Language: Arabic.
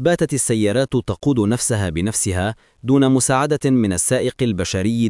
باتت السيارات تقود نفسها بنفسها دون مساعدة من السائق البشري